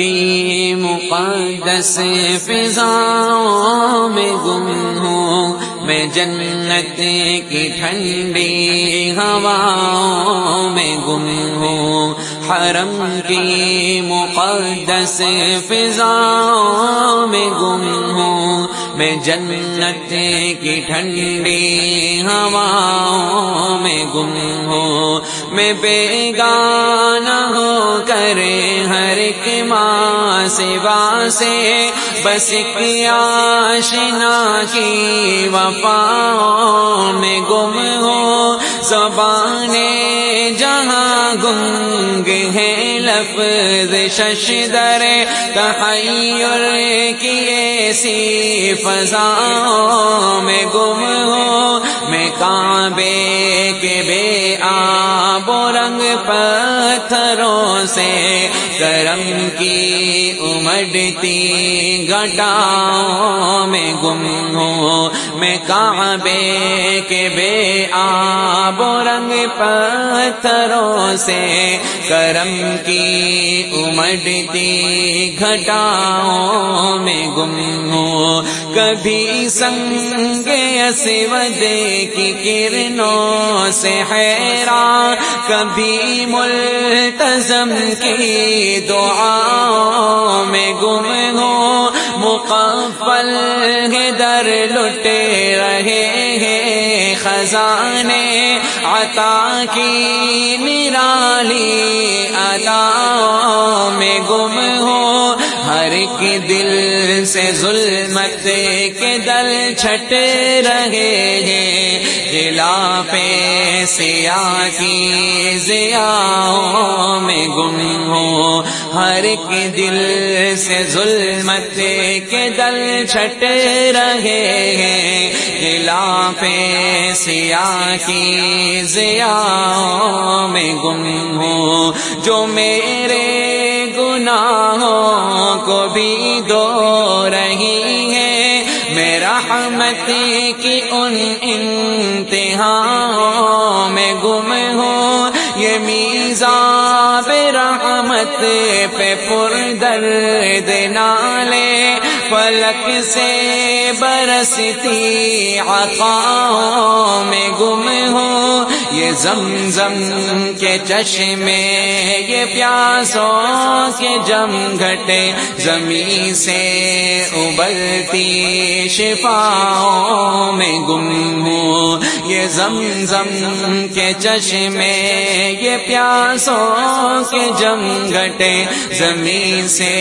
کی مقدس فضا میں گم ہوں میں جنت کی ٹھنڈی ہوا میں گم ہوں حرم کی مقدس فضا میں گم ہوں میں جنت کی ٹھنڈی ہوا میں گم ہوں میں بیگانہ ہو کرے ہر ایک ماں سوا سے بس آشنا کی وفا میں گم ہو۔ زبان جہاں گنگ ہے لفظ ششدر تحیر کی ایسی فضا میں گم ہو، میں کعبے کے بے آب و رنگ پتھروں سے کرم کی امڑتی گٹا میں گم ہوں میں کعبے کے بے آب و رنگ پتھروں سے کرم کی امڑتی گھٹاؤں میں گم ہوں۔ کبھی سنگ اسود کی کرنوں سے حیران کبھی ملتزم کی دعا میں گم ہو مقفل لٹے رہے ہیں خزانے عطا کی نرالی ادا میں گم ہو ہر ایک دل سے ظلمت کے دل چھٹ رہے ہیں۔ دلا پہ سیا کی ضیا میں گم ہو۔ ہر ایک دل سے ظلمت کے دل چھٹ رہے ہیں۔ دلا پہ سیا کی ضیا میں گم ہو۔ جو میرے کو بھی دو رہی ہے۔ میرا رحمت کی ان انتہا میں گم ہوں۔ یہ میزا رحمت پہ پر درد نالے۔ فلک سے برستی عطا میں گم ہو یہ زمزم کے چشمے، یہ پیاسوں کے جم گھٹے، زمین سے ابلتی شفا میں گم ہوں۔ یہ زمزم کے چشمے، یہ پیاسوں کے جم گھٹے، زمین سے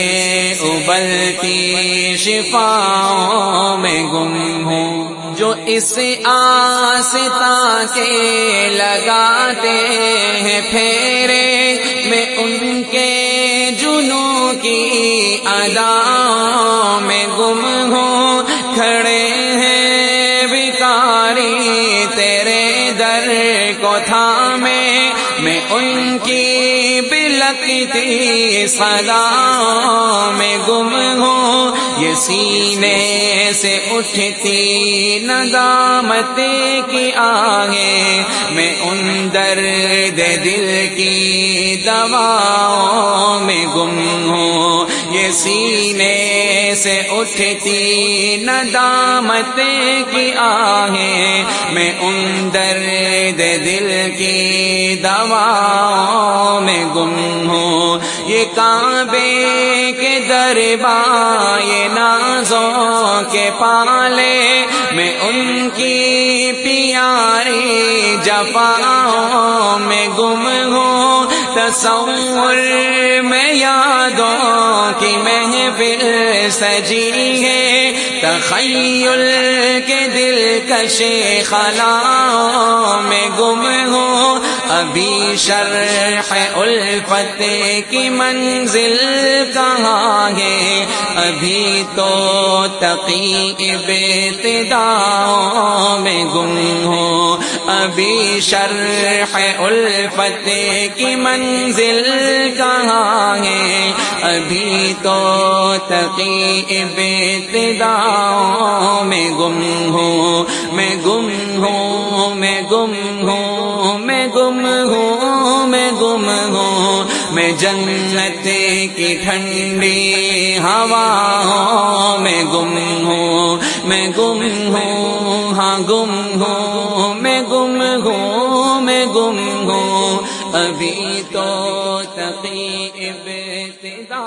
ابلتی شفا میں گم ہوں، جو اس آستا کے لگاتے ہیں پھیرے، میں ان کے جنوں کی ادا میں گم ہوں۔ کھڑے ہیں بیکاری تیرے در کو تھامے میں ان کی بلکتی صدا میں گم ہوں یہ سینے سے اٹھتی ندامت کی آگے۔ میں ان درد دل کی دوا میں گم ہوں، یہ سینے اٹھتی ندامت کی آگے میں ان درد دل کی دوا میں گم ہوں۔ یہ کعبے کے دربار یہ نازوں کے پالے۔ میں ان کی پیاری جفا میں گم ہوں۔ تصور میں یادوں کی محفل سجی ہے۔ تخیل کے دل کش خلا میں گم ہوں۔ ابھی شرح الفت کی منزل کہاں ہے؟ ابھی تو تقی ابتدا میں گم ہو ابھی شرح الفت کی منزل کہاں ہے؟ ابھی تو تقی ابتدا میں گم ہوں، میں گم ہوں، میں گم ہوں، میں گم ہوں، میں گم ہوں، میں میں جنت کی ٹھنڈی ہوا میں گم ہوں، میں گم ہوں ہاں گم گم ہوں ابھی تو تقی ابتدا